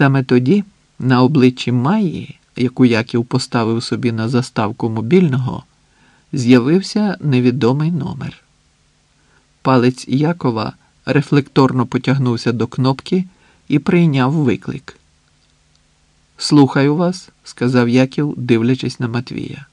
Саме тоді на обличчі Майї, яку Яків поставив собі на заставку мобільного, з'явився невідомий номер. Палець Якова рефлекторно потягнувся до кнопки і прийняв виклик. Слухаю вас, сказав Яків, дивлячись на Матвія.